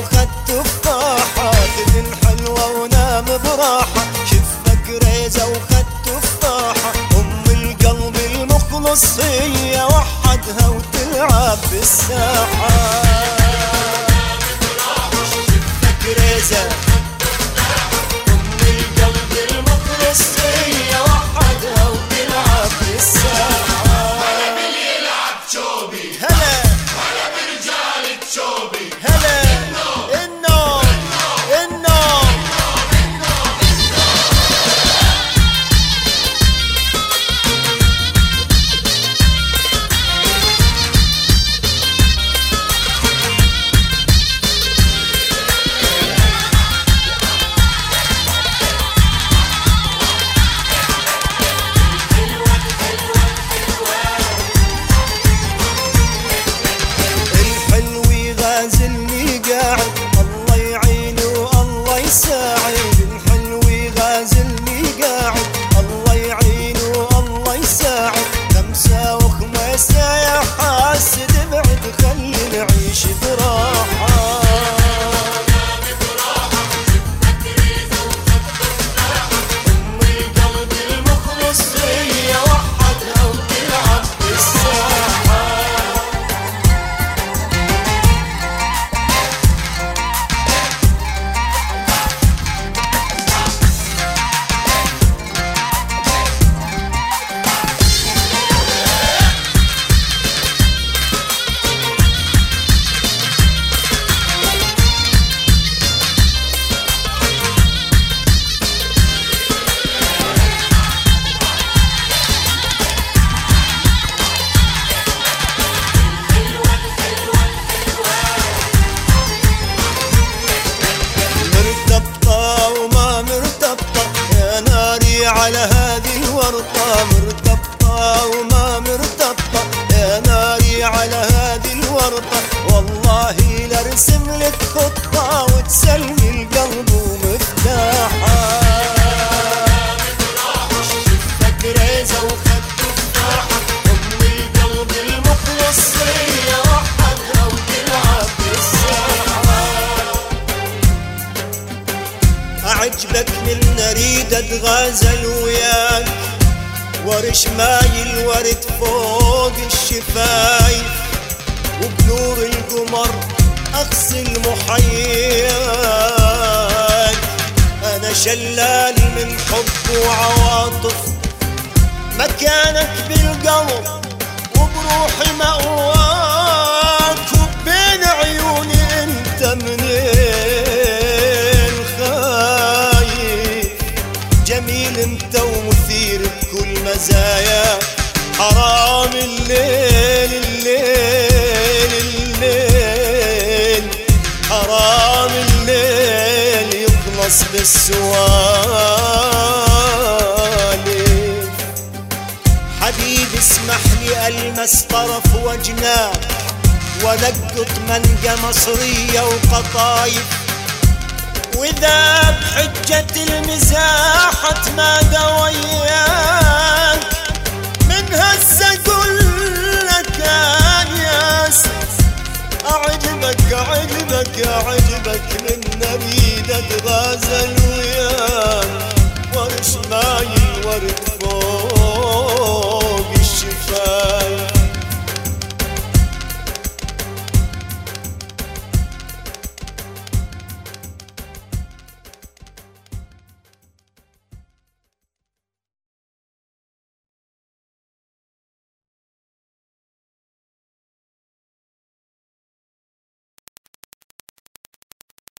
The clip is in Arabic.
ريزة وخد تفاحة خذ الحلوة ونام براحة. شفك ريزة وخد تفاحة أم القلب المخلص هي وحدها وتلعب بالساحة. أعجبك من أريد أتغازل وياك. ورش ماي الورد فوق الشفايف. وبنور القمر أغسل محياك أنا شلال من حب وعواطف. مكانك بالقلب وبروحي مأواك بكل مزايا حرام الليل الليل الليل. حرام الليل يخلص بالسوالف حبيبي اسمح لي ألمس طرف وجناك ولقط منقى مصرية وقطايف. وإذا بحجة المزاح عجبك للنبي ده تغازل ورش معي ورد